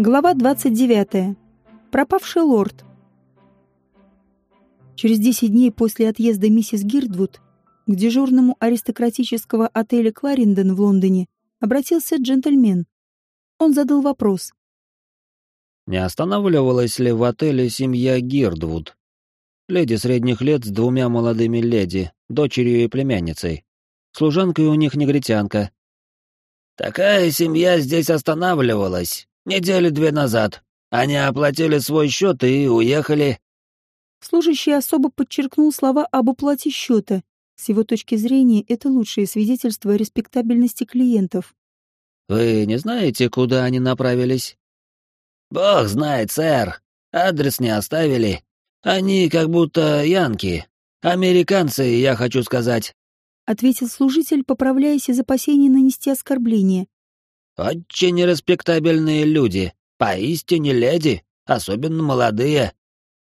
Глава 29. Пропавший лорд. Через 10 дней после отъезда миссис Гирдвуд к дежурному аристократического отеля Кларендон в Лондоне обратился джентльмен. Он задал вопрос. Не останавливалась ли в отеле семья Гирдвуд? Леди средних лет с двумя молодыми леди, дочерью и племянницей. Служанкой у них негритянка. «Такая семья здесь останавливалась, Недели две назад. Они оплатили свой счет и уехали. Служащий особо подчеркнул слова об уплате счета. С его точки зрения, это лучшее свидетельство респектабельности клиентов. «Вы не знаете, куда они направились?» «Бог знает, сэр. Адрес не оставили. Они как будто янки. Американцы, я хочу сказать», — ответил служитель, поправляясь из опасения нанести оскорбление. Очень респектабельные люди, поистине леди, особенно молодые.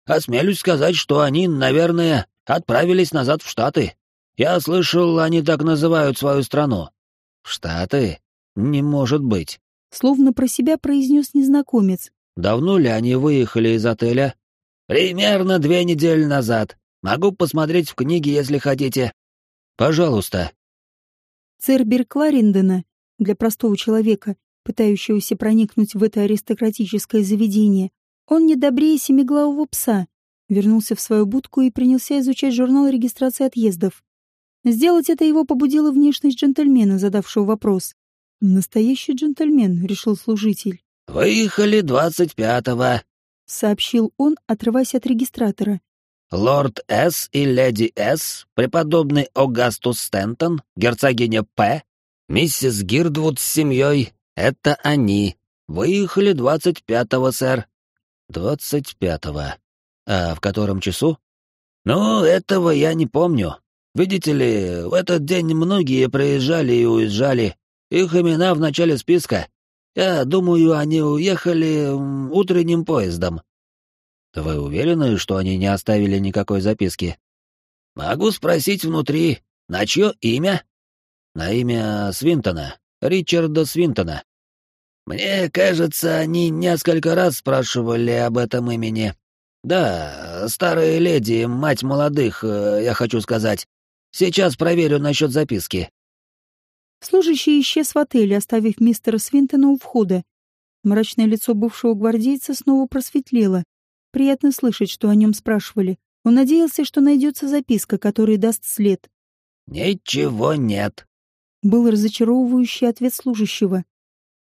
Осмелюсь сказать, что они, наверное, отправились назад в Штаты. Я слышал, они так называют свою страну. Штаты? Не может быть. Словно про себя произнес незнакомец. Давно ли они выехали из отеля? Примерно две недели назад. Могу посмотреть в книге, если хотите. Пожалуйста. Цербер Кларендона для простого человека, пытающегося проникнуть в это аристократическое заведение, он не добрее семиглавого пса, вернулся в свою будку и принялся изучать журнал регистрации отъездов. Сделать это его побудила внешность джентльмена, задавшего вопрос. «Настоящий джентльмен», — решил служитель. «Выехали двадцать пятого», — сообщил он, отрываясь от регистратора. «Лорд С. и леди С., преподобный Огастус Стентон, герцогиня П., Миссис Гирдвуд с семьей — это они. Выехали двадцать пятого, сэр. Двадцать пятого. А в котором часу? Ну, этого я не помню. Видите ли, в этот день многие приезжали и уезжали. Их имена в начале списка. Я думаю, они уехали утренним поездом. Вы уверены, что они не оставили никакой записки? Могу спросить внутри. На чье имя? На имя Свинтона, Ричарда Свинтона. Мне кажется, они несколько раз спрашивали об этом имени. Да, старая леди, мать молодых, э, я хочу сказать. Сейчас проверю насчет записки. Служащий исчез в отеле, оставив мистера Свинтона у входа. Мрачное лицо бывшего гвардейца снова просветлело. Приятно слышать, что о нем спрашивали. Он надеялся, что найдется записка, которая даст след. «Ничего нет», был разочаровывающий ответ служащего.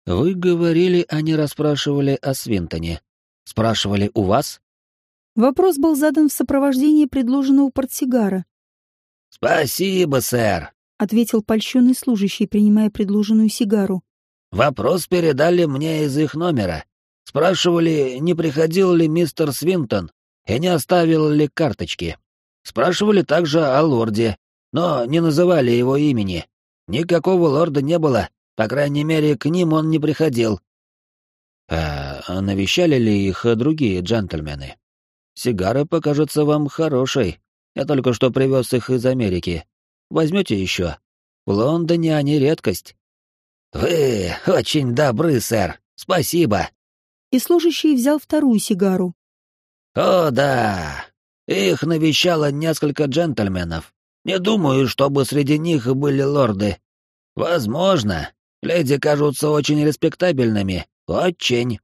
«Вы говорили, они расспрашивали о Свинтоне. Спрашивали у вас?» Вопрос был задан в сопровождении предложенного портсигара. «Спасибо, сэр», — ответил польщенный служащий, принимая предложенную сигару. «Вопрос передали мне из их номера. Спрашивали, не приходил ли мистер Свинтон и не оставил ли карточки. Спрашивали также о лорде, но не называли его имени. Никакого лорда не было, по крайней мере, к ним он не приходил. А навещали ли их другие джентльмены? Сигара покажется вам хорошей. Я только что привез их из Америки. Возьмете еще? В Лондоне они редкость. Вы очень добры, сэр. Спасибо. И служащий взял вторую сигару. О, да. Их навещало несколько джентльменов. Не думаю, чтобы среди них были лорды. Возможно. Леди кажутся очень респектабельными. Очень.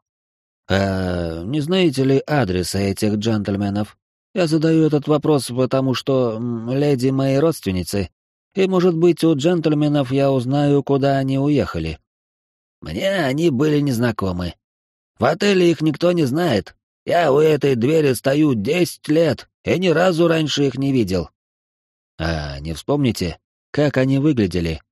А не знаете ли адреса этих джентльменов? Я задаю этот вопрос, потому что леди мои родственницы, и, может быть, у джентльменов я узнаю, куда они уехали. Мне они были незнакомы. В отеле их никто не знает. Я у этой двери стою десять лет и ни разу раньше их не видел. А не вспомните, как они выглядели?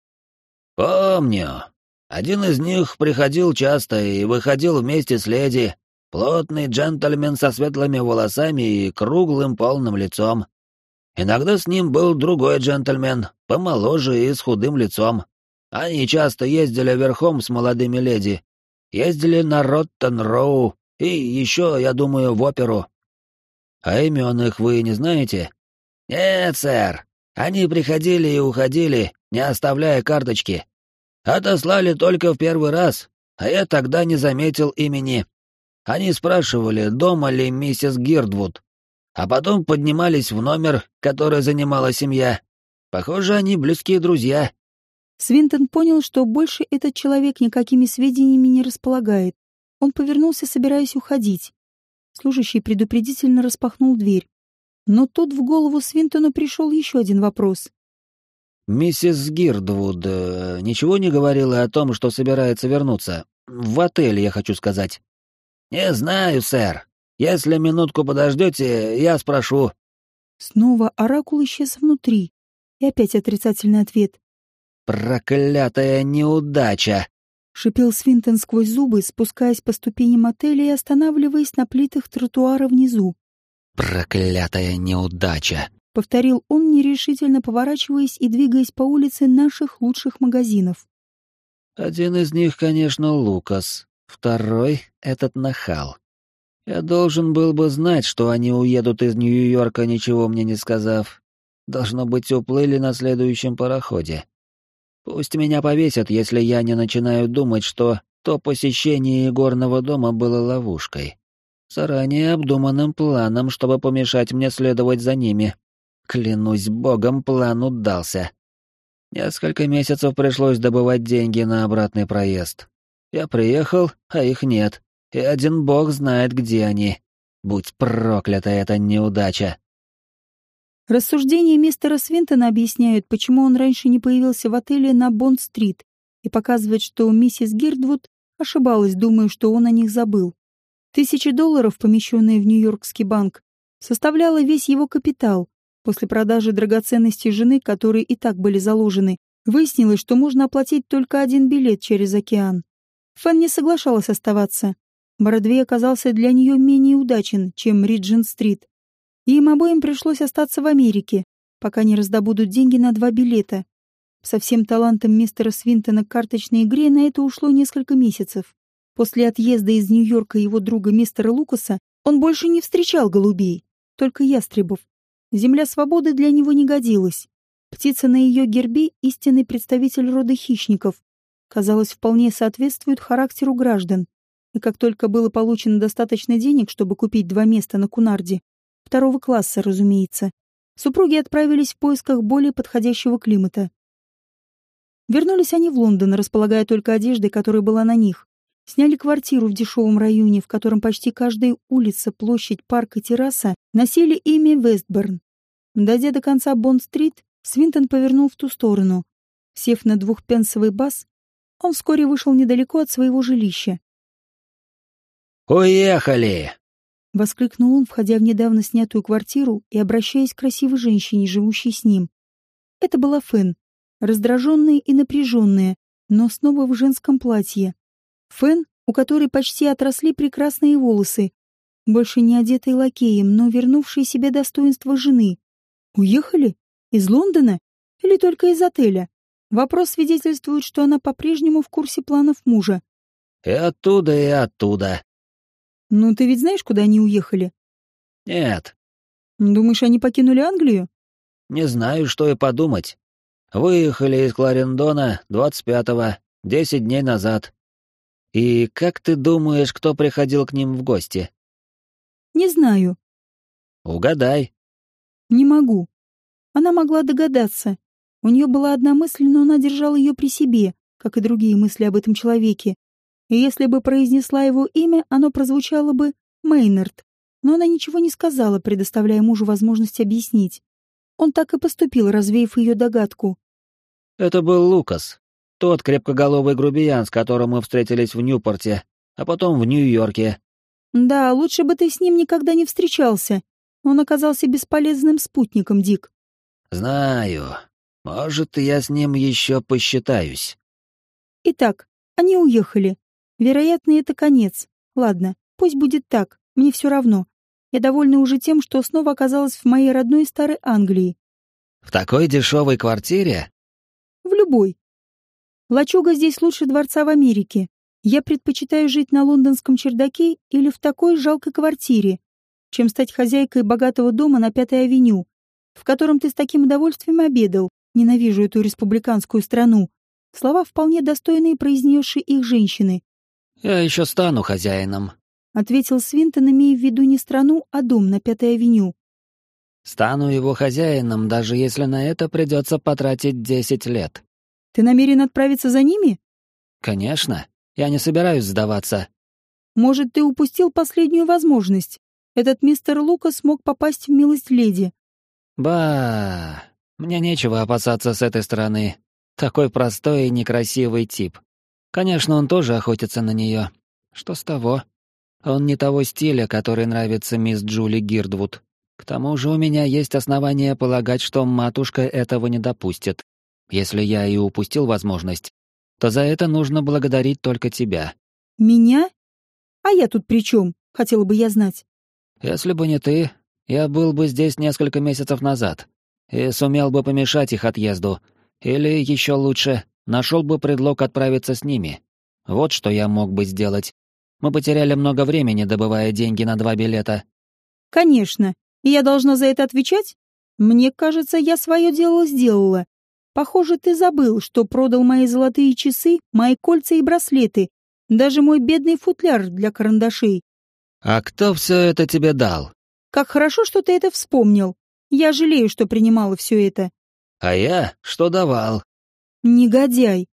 Помню. Один из них приходил часто и выходил вместе с леди. Плотный джентльмен со светлыми волосами и круглым полным лицом. Иногда с ним был другой джентльмен, помоложе и с худым лицом. Они часто ездили верхом с молодыми леди. Ездили на Роттон-Роу и еще, я думаю, в оперу. А имен их вы не знаете? Нет, сэр. Они приходили и уходили, не оставляя карточки. Отослали только в первый раз. а я тогда не заметил имени. Они спрашивали, дома ли миссис Гирдвуд, а потом поднимались в номер, который занимала семья. Похоже, они близкие друзья. Свинтон понял, что больше этот человек никакими сведениями не располагает. Он повернулся, собираясь уходить. Служащий предупредительно распахнул дверь. Но тут в голову Свинтону пришел еще один вопрос. «Миссис Гирдвуд э, ничего не говорила о том, что собирается вернуться? В отель, я хочу сказать». «Не знаю, сэр. Если минутку подождете, я спрошу». Снова оракул исчез внутри. И опять отрицательный ответ. «Проклятая неудача!» — шипел Свинтон сквозь зубы, спускаясь по ступеням отеля и останавливаясь на плитах тротуара внизу. «Проклятая неудача!» — повторил он, нерешительно поворачиваясь и двигаясь по улице наших лучших магазинов. «Один из них, конечно, Лукас, второй — этот нахал. Я должен был бы знать, что они уедут из Нью-Йорка, ничего мне не сказав. Должно быть, уплыли на следующем пароходе. Пусть меня повесят, если я не начинаю думать, что то посещение игорного дома было ловушкой заранее обдуманным планом, чтобы помешать мне следовать за ними. Клянусь богом, план удался. Несколько месяцев пришлось добывать деньги на обратный проезд. Я приехал, а их нет, и один бог знает, где они. Будь проклята эта неудача. Рассуждения мистера Свинтона объясняют, почему он раньше не появился в отеле на Бонд-стрит и показывают, что миссис Гирдвуд ошибалась, думая, что он о них забыл. Тысячи долларов, помещенные в Нью-Йоркский банк, составляла весь его капитал. После продажи драгоценностей жены, которые и так были заложены, выяснилось, что можно оплатить только один билет через океан. Фэн не соглашалась оставаться. Бродвей оказался для нее менее удачен, чем Риджин-стрит. Им обоим пришлось остаться в Америке, пока не раздобудут деньги на два билета. Со всем талантом мистера Свинтона к карточной игре на это ушло несколько месяцев. После отъезда из Нью-Йорка его друга мистера Лукаса он больше не встречал голубей, только ястребов. Земля свободы для него не годилась. Птица на ее гербе — истинный представитель рода хищников. Казалось, вполне соответствует характеру граждан. И как только было получено достаточно денег, чтобы купить два места на Кунарде, второго класса, разумеется, супруги отправились в поисках более подходящего климата. Вернулись они в Лондон, располагая только одеждой, которая была на них. Сняли квартиру в дешевом районе, в котором почти каждая улица, площадь, парк и терраса носили имя Вестборн. Дойдя до конца Бонд-стрит, Свинтон повернул в ту сторону. Сев на двухпенсовый бас, он вскоре вышел недалеко от своего жилища. «Уехали!» — воскликнул он, входя в недавно снятую квартиру и обращаясь к красивой женщине, живущей с ним. Это была Фэн, раздраженная и напряженная, но снова в женском платье, Фэн, у которой почти отросли прекрасные волосы, больше не одетый лакеем, но вернувший себе достоинство жены. Уехали? Из Лондона? Или только из отеля? Вопрос свидетельствует, что она по-прежнему в курсе планов мужа. И оттуда, и оттуда. Ну, ты ведь знаешь, куда они уехали? Нет. Думаешь, они покинули Англию? Не знаю, что и подумать. Выехали из Кларендона 25-го, десять дней назад. И как ты думаешь, кто приходил к ним в гости? Не знаю. Угадай. Не могу. Она могла догадаться. У нее была одна мысль, но она держала ее при себе, как и другие мысли об этом человеке. И если бы произнесла его имя, оно прозвучало бы Мейнард. Но она ничего не сказала, предоставляя мужу возможность объяснить. Он так и поступил, развеяв ее догадку. Это был Лукас, тот крепкоголовый грубиян, с которым мы встретились в Ньюпорте, а потом в Нью-Йорке. Да, лучше бы ты с ним никогда не встречался. Он оказался бесполезным спутником, Дик. Знаю. Может, я с ним еще посчитаюсь. Итак, они уехали. Вероятно, это конец. Ладно, пусть будет так. Мне все равно. Я довольна уже тем, что снова оказалась в моей родной старой Англии. В такой дешевой квартире? В любой. Лачуга здесь лучше дворца в Америке. Я предпочитаю жить на лондонском чердаке или в такой жалкой квартире, чем стать хозяйкой богатого дома на Пятой авеню, в котором ты с таким удовольствием обедал. Ненавижу эту республиканскую страну. Слова вполне достойные произнесшей их женщины. «Я еще стану хозяином», — ответил Свинтон, имея в виду не страну, а дом на Пятой авеню. «Стану его хозяином, даже если на это придется потратить десять лет». «Ты намерен отправиться за ними?» «Конечно. Я не собираюсь сдаваться». «Может, ты упустил последнюю возможность? Этот мистер Лукас мог попасть в милость леди». «Ба, мне нечего опасаться с этой стороны. Такой простой и некрасивый тип. Конечно, он тоже охотится на нее. Что с того? Он не того стиля, который нравится мисс Джули Гирдвуд. К тому же у меня есть основания полагать, что матушка этого не допустит. Если я и упустил возможность, то за это нужно благодарить только тебя. Меня? А я тут при чем? Хотела бы я знать. Если бы не ты, я был бы здесь несколько месяцев назад и сумел бы помешать их отъезду, или, еще лучше, нашел бы предлог отправиться с ними. Вот что я мог бы сделать. Мы потеряли много времени, добывая деньги на два билета. Конечно. И я должна за это отвечать? Мне кажется, я свое дело сделала. Похоже, ты забыл, что продал мои золотые часы, мои кольца и браслеты, даже мой бедный футляр для карандашей. А кто все это тебе дал? Как хорошо, что ты это вспомнил. Я жалею, что принимала все это. А я что давал? Негодяй.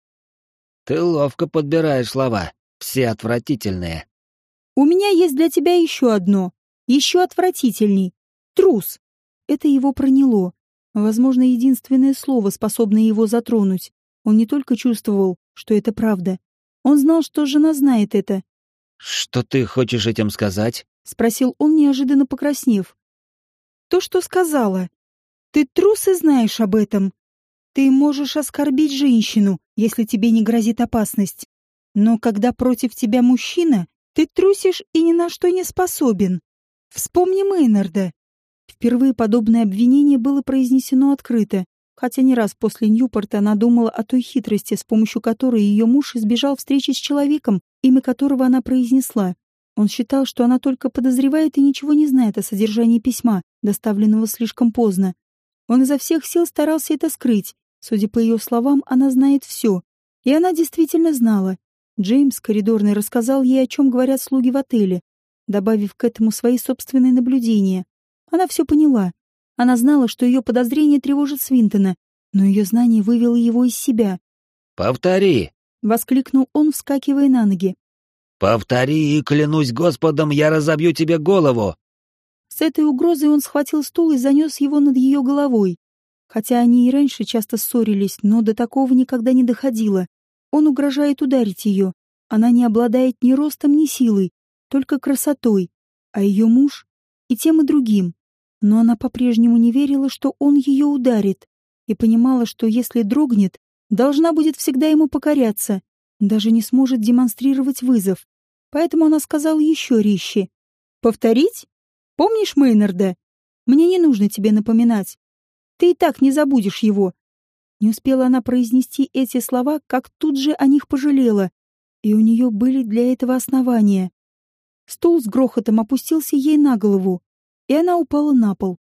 Ты ловко подбираешь слова, все отвратительные. У меня есть для тебя еще одно, еще отвратительней. Трус. Это его проняло. Возможно, единственное слово, способное его затронуть. Он не только чувствовал, что это правда. Он знал, что жена знает это. «Что ты хочешь этим сказать?» — спросил он, неожиданно покраснев. «То, что сказала. Ты трус и знаешь об этом. Ты можешь оскорбить женщину, если тебе не грозит опасность. Но когда против тебя мужчина, ты трусишь и ни на что не способен. Вспомни Мейнарда. Впервые подобное обвинение было произнесено открыто, хотя не раз после Ньюпорта она думала о той хитрости, с помощью которой ее муж избежал встречи с человеком, имя которого она произнесла. Он считал, что она только подозревает и ничего не знает о содержании письма, доставленного слишком поздно. Он изо всех сил старался это скрыть. Судя по ее словам, она знает все. И она действительно знала. Джеймс, коридорный, рассказал ей, о чем говорят слуги в отеле, добавив к этому свои собственные наблюдения. Она все поняла. Она знала, что ее подозрение тревожит Свинтона, но ее знание вывело его из себя. «Повтори!» — воскликнул он, вскакивая на ноги. «Повтори, и клянусь Господом, я разобью тебе голову!» С этой угрозой он схватил стул и занес его над ее головой. Хотя они и раньше часто ссорились, но до такого никогда не доходило. Он угрожает ударить ее. Она не обладает ни ростом, ни силой, только красотой. А ее муж и тем и другим. Но она по-прежнему не верила, что он ее ударит, и понимала, что если дрогнет, должна будет всегда ему покоряться, даже не сможет демонстрировать вызов. Поэтому она сказала еще резче. «Повторить? Помнишь Мейнарда? Мне не нужно тебе напоминать. Ты и так не забудешь его». Не успела она произнести эти слова, как тут же о них пожалела, и у нее были для этого основания. Стул с грохотом опустился ей на голову, и она упала на пол.